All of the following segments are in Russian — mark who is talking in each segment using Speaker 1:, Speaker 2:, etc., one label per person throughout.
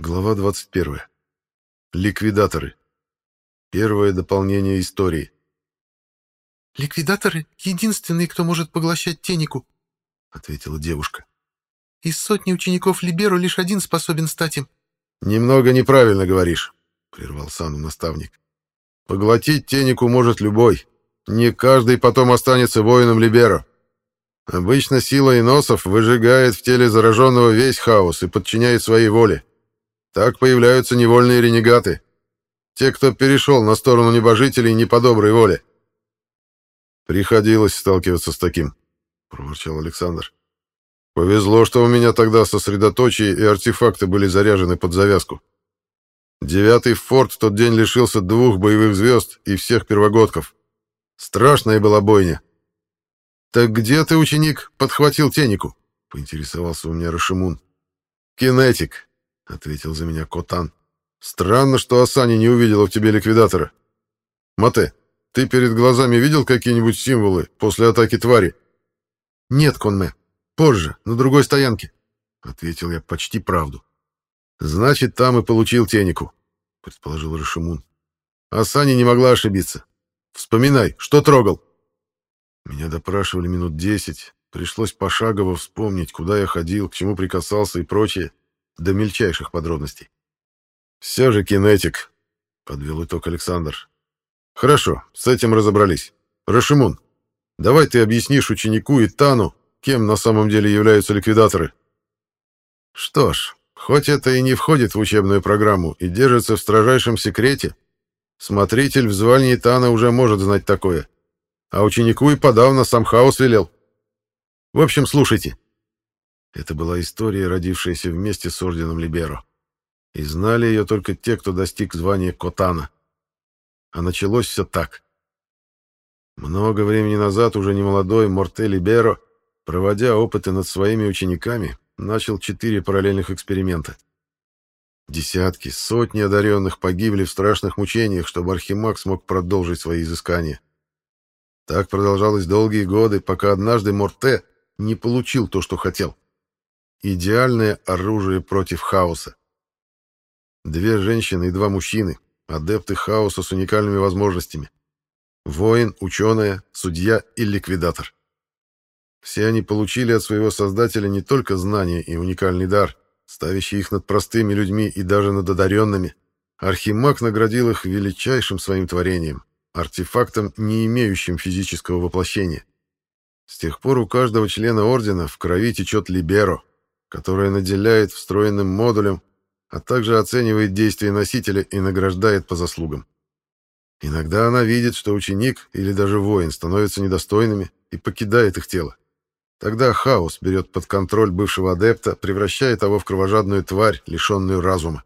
Speaker 1: Глава 21. Ликвидаторы. Первое дополнение истории.
Speaker 2: «Ликвидаторы — единственные, кто может поглощать тенику», — ответила девушка. «Из сотни учеников Либеру лишь один способен стать им».
Speaker 1: «Немного неправильно говоришь», — прервал Сану наставник. «Поглотить тенику может любой. Не каждый потом останется воином Либеро. Обычно сила иносов выжигает в теле зараженного весь хаос и подчиняет своей воле. Так появляются невольные ренегаты. Те, кто перешел на сторону небожителей не по доброй воле. Приходилось сталкиваться с таким, проворчал Александр. Повезло, что у меня тогда сосредоточие и артефакты были заряжены под завязку. Девятый форт в тот день лишился двух боевых звезд и всех первогодков. Страшная была бойня. «Так где ты, ученик, подхватил тенику?» — поинтересовался у меня Рашимун. «Кинетик», — ответил за меня Котан. «Странно, что Асани не увидела в тебе ликвидатора. Мате, ты перед глазами видел какие-нибудь символы после атаки твари?»
Speaker 2: «Нет, Конме. Позже, на другой стоянке», — ответил я почти правду.
Speaker 1: «Значит, там и получил тенику», — предположил Рашимун. «Асани не могла ошибиться. Вспоминай, что трогал?» Меня допрашивали минут десять. Пришлось пошагово вспомнить, куда я ходил, к чему прикасался и прочее до мельчайших подробностей. «Все же кинетик», — подвел итог Александр. «Хорошо, с этим разобрались. Рашимун, давай ты объяснишь ученику и Тану, кем на самом деле являются ликвидаторы». «Что ж, хоть это и не входит в учебную программу и держится в строжайшем секрете, смотритель в звании Тана уже может знать такое, а ученику и подавно сам хаос велел. В общем, слушайте». Это была история, родившаяся вместе с орденом Либеро. И знали ее только те, кто достиг звания Котана. А началось все так. Много времени назад уже немолодой Морте Либеро, проводя опыты над своими учениками, начал четыре параллельных эксперимента. Десятки, сотни одаренных погибли в страшных мучениях, чтобы Архимаг смог продолжить свои изыскания. Так продолжалось долгие годы, пока однажды Морте не получил то, что хотел. Идеальное оружие против хаоса. Две женщины и два мужчины, адепты хаоса с уникальными возможностями. Воин, ученая, судья и ликвидатор. Все они получили от своего создателя не только знания и уникальный дар, ставящий их над простыми людьми и даже над одаренными. Архимаг наградил их величайшим своим творением, артефактом, не имеющим физического воплощения. С тех пор у каждого члена ордена в крови течет либеро, которая наделяет встроенным модулем, а также оценивает действия носителя и награждает по заслугам. Иногда она видит, что ученик или даже воин становятся недостойными и покидает их тело. Тогда хаос берет под контроль бывшего адепта, превращая его в кровожадную тварь, лишенную разума.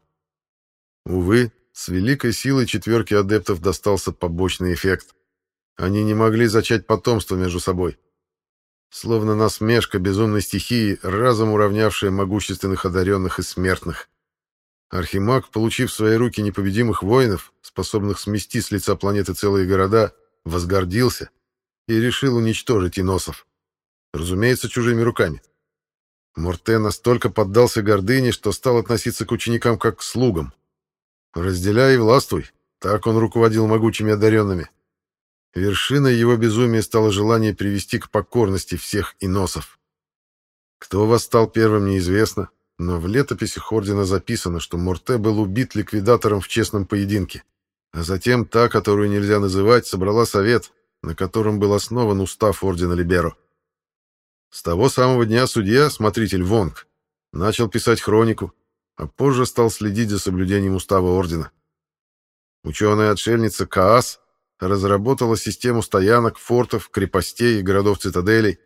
Speaker 1: Увы, с великой силой четверки адептов достался побочный эффект. Они не могли зачать потомство между собой. Словно насмешка безумной стихии, разом уравнявшая могущественных одаренных и смертных. Архимаг, получив в свои руки непобедимых воинов, способных смести с лица планеты целые города, возгордился и решил уничтожить иносов. Разумеется, чужими руками. Морте настолько поддался гордыне, что стал относиться к ученикам как к слугам. «Разделяй и властвуй», так он руководил могучими одаренными. Вершиной его безумия стало желание привести к покорности всех иносов. Кто восстал первым, неизвестно, но в летописях Ордена записано, что Морте был убит ликвидатором в честном поединке. А затем та, которую нельзя называть, собрала совет, на котором был основан устав Ордена Либеро. С того самого дня судья, смотритель Вонг, начал писать хронику, а позже стал следить за соблюдением устава Ордена. Ученая-отшельница Каас разработала систему стоянок, фортов, крепостей и городов-цитаделей,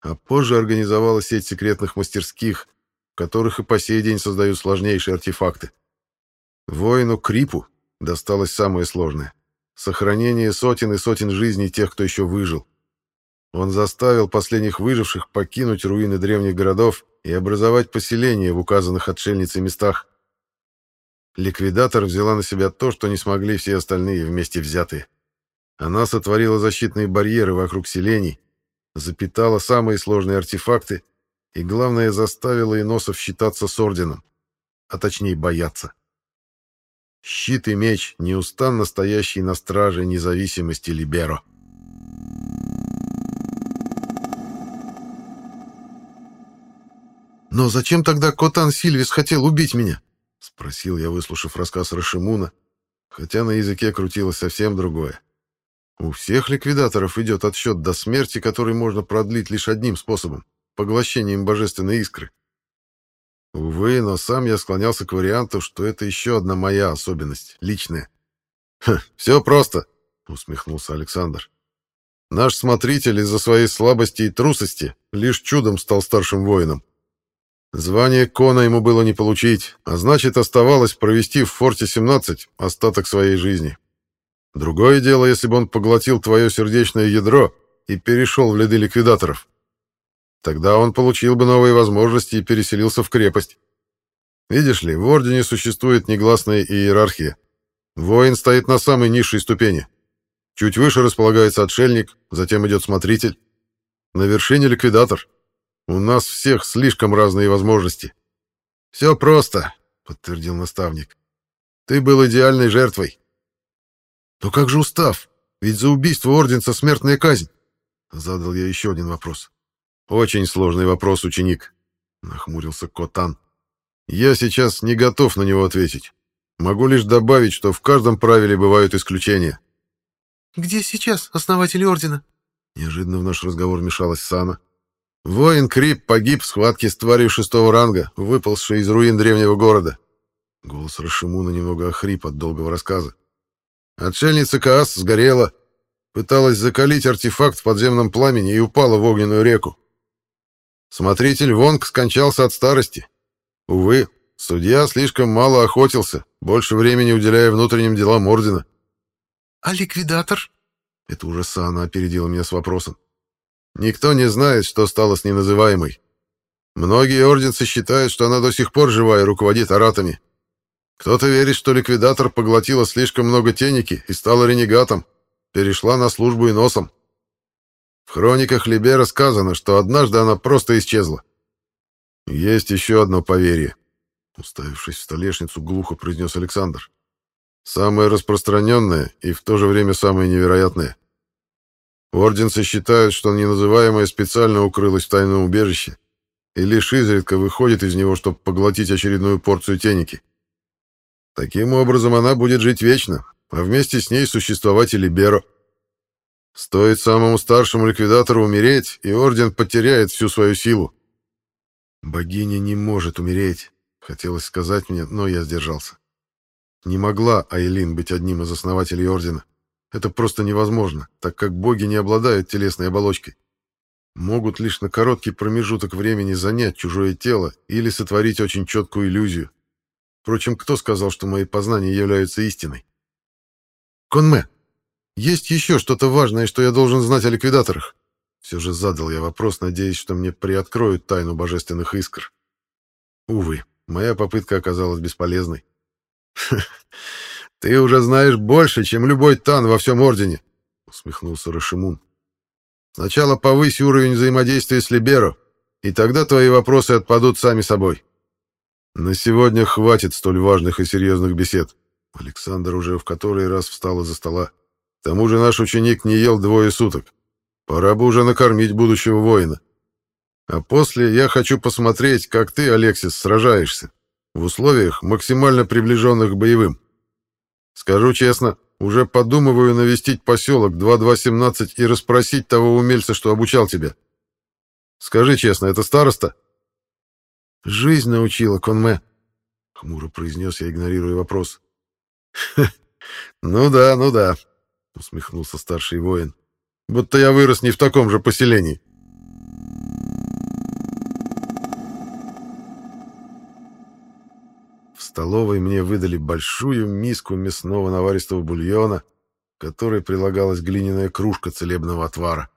Speaker 1: а позже организовала сеть секретных мастерских, в которых и по сей день создают сложнейшие артефакты. Воину Крипу досталось самое сложное — сохранение сотен и сотен жизней тех, кто еще выжил. Он заставил последних выживших покинуть руины древних городов и образовать поселения в указанных отшельницей местах. Ликвидатор взяла на себя то, что не смогли все остальные вместе взятые. Она сотворила защитные барьеры вокруг селений, запитала самые сложные артефакты и, главное, заставила иносов считаться с орденом. а точнее бояться. Щит и меч, неустанно стоящий на страже независимости Либеро.
Speaker 2: «Но зачем тогда Котан Сильвис хотел убить меня?»
Speaker 1: — спросил я, выслушав рассказ Рашимуна, хотя на языке крутилось совсем другое. У всех ликвидаторов идет отсчет до смерти, который можно продлить лишь одним способом — поглощением божественной искры. Увы, но сам я склонялся к варианту, что это еще одна моя особенность, личная. «Все просто», — усмехнулся Александр. «Наш смотритель из-за своей слабости и трусости лишь чудом стал старшим воином. Звание Кона ему было не получить, а значит, оставалось провести в Форте-17 остаток своей жизни. Другое дело, если бы он поглотил твое сердечное ядро и перешел в ряды ликвидаторов. Тогда он получил бы новые возможности и переселился в крепость. Видишь ли, в Ордене существует негласная иерархия. Воин стоит на самой низшей ступени. Чуть выше располагается отшельник, затем идет смотритель. На вершине ликвидатор. У нас всех слишком разные возможности. Все просто, подтвердил наставник. Ты был идеальной жертвой. Но как же устав? Ведь за убийство орденца смертная казнь. Задал я еще один вопрос. Очень сложный вопрос, ученик, нахмурился Котан. Я сейчас не готов на него ответить. Могу лишь добавить, что в каждом правиле бывают исключения.
Speaker 2: Где сейчас основатель ордена?
Speaker 1: Неожиданно в наш разговор мешалась Сана. Воин Крип погиб в схватке с тварью шестого ранга, выползшей из руин древнего города. Голос Рашимуна немного охрип от долгого рассказа. Отшельница Каас сгорела, пыталась закалить артефакт в подземном пламени и упала в огненную реку. Смотритель Вонг скончался от старости. Увы, судья слишком мало охотился, больше времени уделяя внутренним делам ордена.
Speaker 2: «А ликвидатор?»
Speaker 1: Это уже Сана опередила меня с вопросом. Никто не знает, что стало с неназываемой. Многие орденцы считают, что она до сих пор жива и руководит аратами. Кто-то верит, что ликвидатор поглотила слишком много теники и стала ренегатом, перешла на службу и носом. В хрониках Либера сказано, что однажды она просто исчезла. Есть еще одно поверье. Уставившись в столешницу, глухо произнес Александр. Самое распространенное и в то же время самое невероятное — Орденцы считают, что неназываемая специально укрылась в тайном убежище и лишь изредка выходит из него, чтобы поглотить очередную порцию теники. Таким образом, она будет жить вечно, а вместе с ней существовать и Либеро. Стоит самому старшему ликвидатору умереть, и Орден потеряет всю свою силу. «Богиня не может умереть», — хотелось сказать мне, но я сдержался. Не могла Айлин быть одним из основателей Ордена. Это просто невозможно, так как боги не обладают телесной оболочкой. Могут лишь на короткий промежуток времени занять чужое тело или сотворить очень четкую иллюзию. Впрочем, кто сказал, что мои познания являются истиной? Конме, есть еще что-то важное, что я должен знать о ликвидаторах? Все же задал я вопрос, надеясь, что мне приоткроют тайну божественных искр. Увы, моя попытка оказалась бесполезной. «Ты уже знаешь больше, чем любой тан во всем Ордене», — усмехнулся Рашимун. «Сначала повысь уровень взаимодействия с Либеро, и тогда твои вопросы отпадут сами собой. На сегодня хватит столь важных и серьезных бесед». Александр уже в который раз встал из-за стола. «К тому же наш ученик не ел двое суток. Пора бы уже накормить будущего воина. А после я хочу посмотреть, как ты, Алексис, сражаешься в условиях, максимально приближенных к боевым». Скажу честно, уже подумываю навестить поселок 2217 и расспросить того умельца, что обучал тебя. Скажи честно, это староста? Жизнь научила, Конме, — хмуро произнес я, игнорируя вопрос. «Ну да, ну да», — усмехнулся старший воин. «Будто я вырос не в таком же поселении». столовой мне выдали большую миску мясного наваристого бульона, к которой прилагалась глиняная кружка целебного отвара.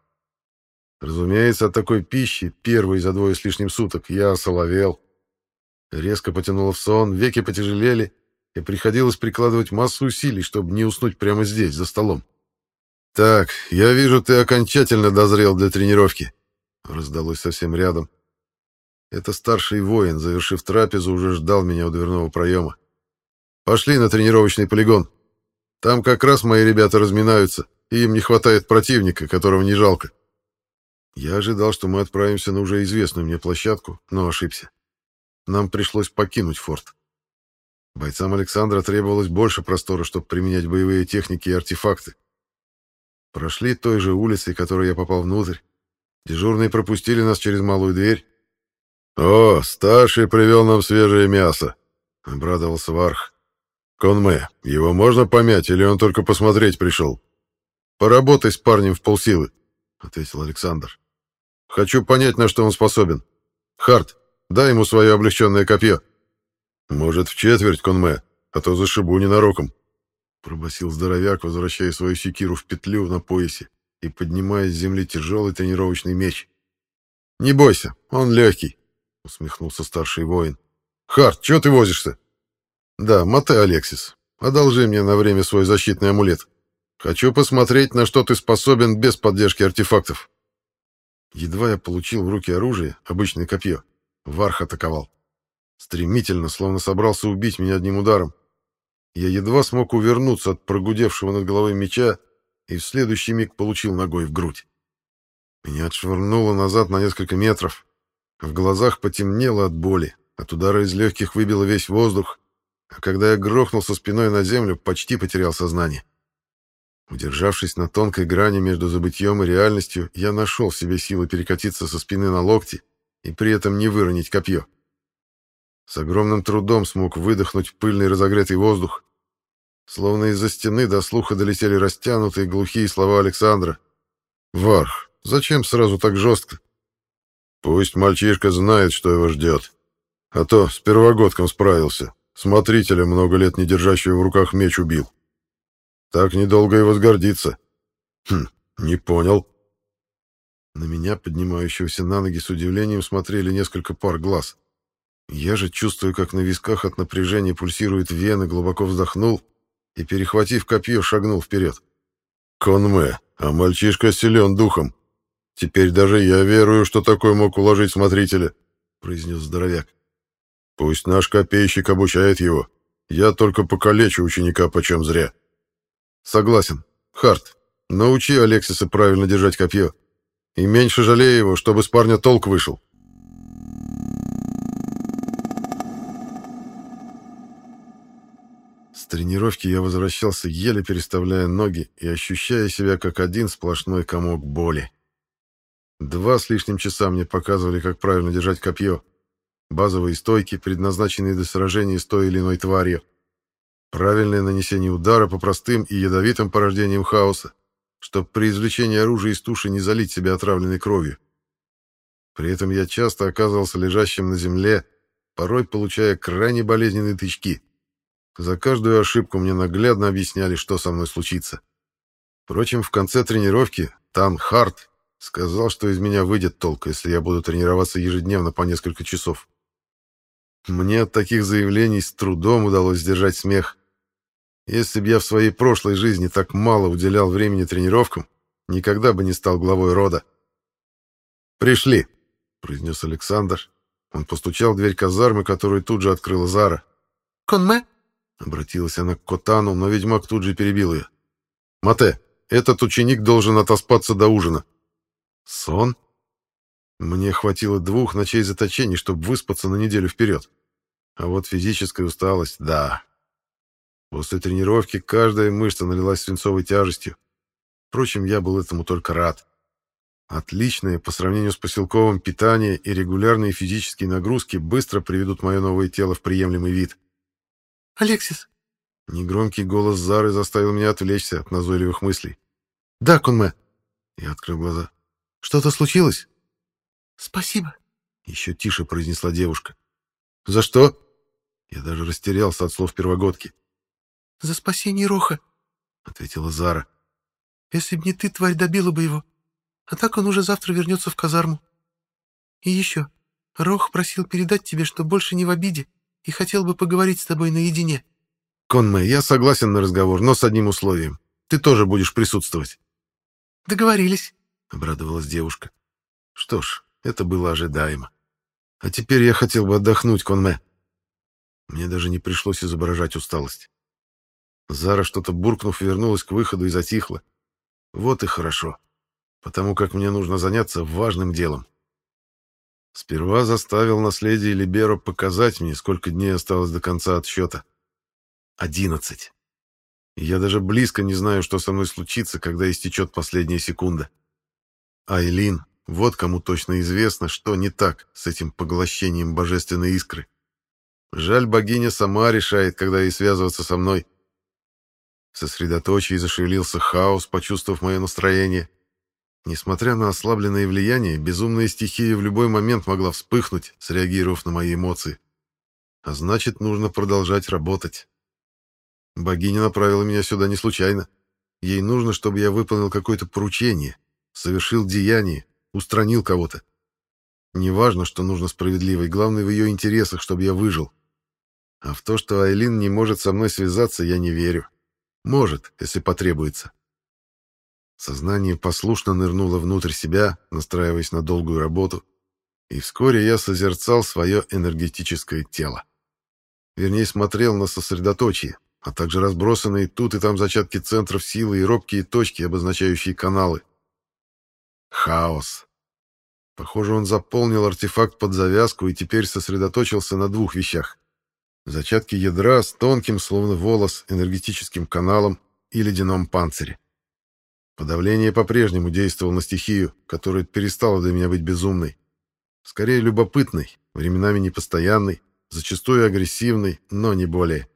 Speaker 1: Разумеется, от такой пищи, первой за двое с лишним суток, я осоловел. Резко потянуло в сон, веки потяжелели, и приходилось прикладывать массу усилий, чтобы не уснуть прямо здесь, за столом. «Так, я вижу, ты окончательно дозрел для тренировки», — раздалось совсем рядом. Это старший воин, завершив трапезу, уже ждал меня у дверного проема. «Пошли на тренировочный полигон. Там как раз мои ребята разминаются, и им не хватает противника, которого не жалко». Я ожидал, что мы отправимся на уже известную мне площадку, но ошибся. Нам пришлось покинуть форт. Бойцам Александра требовалось больше простора, чтобы применять боевые техники и артефакты. Прошли той же улицей, которой я попал внутрь. Дежурные пропустили нас через малую дверь. «О, старший привел нам свежее мясо!» — обрадовался Варх. «Конме, его можно помять, или он только посмотреть пришел?» «Поработай с парнем в полсилы», — ответил Александр. «Хочу понять, на что он способен. Харт, дай ему свое облегченное копье». «Может, в четверть, Конме, а то зашибу ненароком», — пробасил здоровяк, возвращая свою секиру в петлю на поясе и поднимая с земли тяжелый тренировочный меч. «Не бойся, он легкий», — усмехнулся старший воин. «Харт, чего ты возишься?» «Да, мотай, Алексис. Одолжи мне на время свой защитный амулет. Хочу посмотреть, на что ты способен без поддержки артефактов». Едва я получил в руки оружие, обычное копье, Варх атаковал. Стремительно, словно собрался убить меня одним ударом. Я едва смог увернуться от прогудевшего над головой меча и в следующий миг получил ногой в грудь. Меня отшвырнуло назад на несколько метров. В глазах потемнело от боли, от удара из легких выбило весь воздух, а когда я грохнулся спиной на землю, почти потерял сознание. Удержавшись на тонкой грани между забытьем и реальностью, я нашел в себе силы перекатиться со спины на локти и при этом не выронить копье. С огромным трудом смог выдохнуть пыльный разогретый воздух. Словно из-за стены до слуха долетели растянутые глухие слова Александра. «Варх, зачем сразу так жестко?» «Пусть мальчишка знает, что его ждет. А то с первогодком справился. Смотрителя, много лет не держащего в руках меч, убил. Так недолго и возгордиться. Хм, не понял». На меня, поднимающегося на ноги, с удивлением смотрели несколько пар глаз. Я же чувствую, как на висках от напряжения пульсирует вена, глубоко вздохнул и, перехватив копье, шагнул вперед. «Конме, а мальчишка силен духом. Теперь даже я верую, что такой мог уложить смотрителя», — произнес здоровяк. «Пусть наш копейщик обучает его. Я только покалечу ученика почем зря». «Согласен. Харт, научи Алексиса правильно держать копье. И меньше жалей его, чтобы с парня толк вышел». тренировки я возвращался, еле переставляя ноги и ощущая себя как один сплошной комок боли. Два с лишним часа мне показывали, как правильно держать копье. Базовые стойки, предназначенные для сражения с той или иной тварью. Правильное нанесение удара по простым и ядовитым порождениям хаоса, чтобы при извлечении оружия из туши не залить себя отравленной кровью. При этом я часто оказывался лежащим на земле, порой получая крайне болезненные тычки. За каждую ошибку мне наглядно объясняли, что со мной случится. Впрочем, в конце тренировки Тан Харт сказал, что из меня выйдет толк, если я буду тренироваться ежедневно по несколько часов. Мне от таких заявлений с трудом удалось сдержать смех. Если бы я в своей прошлой жизни так мало уделял времени тренировкам, никогда бы не стал главой рода. «Пришли», — произнес Александр. Он постучал в дверь казармы, которую тут же открыла Зара.
Speaker 2: «Конме?»
Speaker 1: Обратилась она к Котану, но ведьмак тут же перебил ее. «Мате, этот ученик должен отоспаться до ужина». «Сон?» Мне хватило двух ночей заточений, чтобы выспаться на неделю вперед. А вот физическая усталость — да. После тренировки каждая мышца налилась свинцовой тяжестью. Впрочем, я был этому только рад. Отличное по сравнению с поселковым питание и регулярные физические нагрузки быстро приведут мое новое тело в приемлемый вид.
Speaker 2: «Алексис!»
Speaker 1: Негромкий голос Зары заставил меня отвлечься от назойливых мыслей.
Speaker 2: «Да, Кунме!»
Speaker 1: Я открыл глаза. «Что-то случилось?»
Speaker 2: «Спасибо!»
Speaker 1: Еще тише произнесла девушка. «За что?» Я даже растерялся от слов первогодки.
Speaker 2: «За спасение Роха!» — ответила Зара. «Если б не ты, тварь добила бы его. А так он уже завтра вернется в казарму. И еще. Рох просил передать тебе, что больше не в обиде, и хотел бы поговорить с тобой наедине».
Speaker 1: «Конмэ, я согласен на разговор, но с одним условием. Ты тоже будешь присутствовать».
Speaker 2: «Договорились», —
Speaker 1: обрадовалась девушка. Что ж, это было ожидаемо. А теперь я хотел бы отдохнуть, Конме. Мне даже не пришлось изображать усталость. Зара, что-то буркнув, вернулась к выходу и затихла. Вот и хорошо, потому как мне нужно заняться важным делом. Сперва заставил наследие Либеро показать мне, сколько дней осталось до конца отсчета. Одиннадцать. Я даже близко не знаю, что со мной случится, когда истечет последняя секунда. Айлин, вот кому точно известно, что не так с этим поглощением божественной искры. Жаль, богиня сама решает, когда ей связываться со мной. В зашевелился хаос, почувствовав мое настроение. Несмотря на ослабленное влияние, безумная стихия в любой момент могла вспыхнуть, среагировав на мои эмоции. А значит, нужно продолжать работать. Богиня направила меня сюда не случайно. Ей нужно, чтобы я выполнил какое-то поручение, совершил деяние, устранил кого-то. Неважно, что нужно справедливо, и главное в ее интересах, чтобы я выжил. А в то, что Айлин не может со мной связаться, я не верю. Может, если потребуется. Сознание послушно нырнуло внутрь себя, настраиваясь на долгую работу, и вскоре я созерцал свое энергетическое тело. Вернее, смотрел на сосредоточие, а также разбросанные тут и там зачатки центров силы и робкие точки, обозначающие каналы. Хаос. Похоже, он заполнил артефакт под завязку и теперь сосредоточился на двух вещах. Зачатки ядра с тонким, словно волос, энергетическим каналом и ледяном панцире. Подавление по-прежнему действовало на стихию, которая перестала для меня быть безумной. Скорее любопытной, временами непостоянной, зачастую агрессивной, но не более.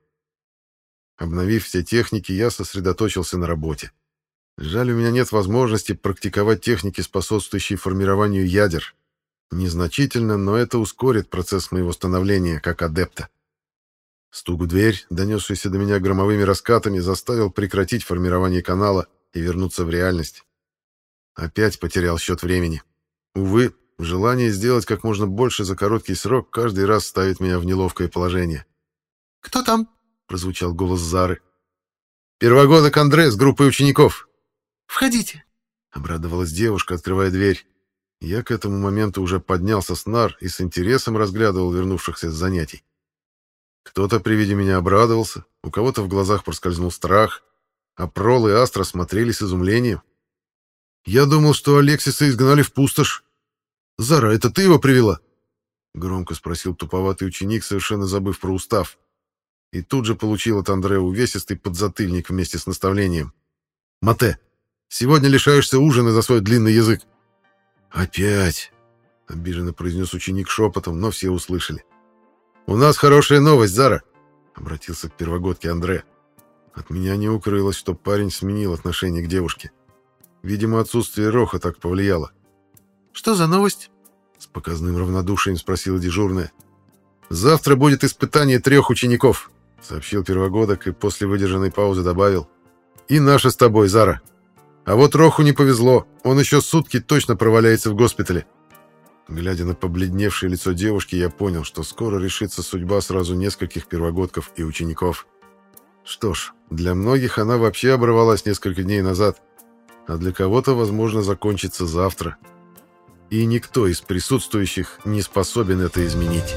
Speaker 1: Обновив все техники, я сосредоточился на работе. Жаль, у меня нет возможности практиковать техники, способствующие формированию ядер. Незначительно, но это ускорит процесс моего становления как адепта. Стук в дверь, донесшийся до меня громовыми раскатами, заставил прекратить формирование канала и вернуться в реальность. Опять потерял счет времени. Увы, желание сделать как можно больше за короткий срок каждый раз ставит меня в неловкое положение.
Speaker 2: «Кто там?»
Speaker 1: — прозвучал голос Зары. «Первогодок Андре с группой учеников».
Speaker 2: «Входите», —
Speaker 1: обрадовалась девушка, открывая дверь. Я к этому моменту уже поднялся с нар и с интересом разглядывал вернувшихся с занятий. Кто-то при виде меня обрадовался, у кого-то в глазах проскользнул страх, а Прол и Астра смотрели с изумлением. «Я думал, что Алексиса изгнали в пустошь. Зара, это ты его привела?» Громко спросил туповатый ученик, совершенно забыв про устав и тут же получил от Андрея увесистый подзатыльник вместе с наставлением. «Мате, сегодня лишаешься ужина за свой длинный язык». «Опять!» — обиженно произнес ученик шепотом, но все услышали. «У нас хорошая новость, Зара!» — обратился к первогодке Андре. От меня не укрылось, что парень сменил отношение к девушке. Видимо, отсутствие Роха так повлияло.
Speaker 2: «Что за новость?»
Speaker 1: — с показным равнодушием спросила дежурная. «Завтра будет испытание трех учеников сообщил первогодок и после выдержанной паузы добавил. «И наша с тобой, Зара. А вот Роху не повезло, он еще сутки точно проваляется в госпитале». Глядя на побледневшее лицо девушки, я понял, что скоро решится судьба сразу нескольких первогодков и учеников. Что ж, для многих она вообще оборвалась несколько дней назад, а для кого-то, возможно, закончится завтра. И никто из присутствующих не способен это изменить.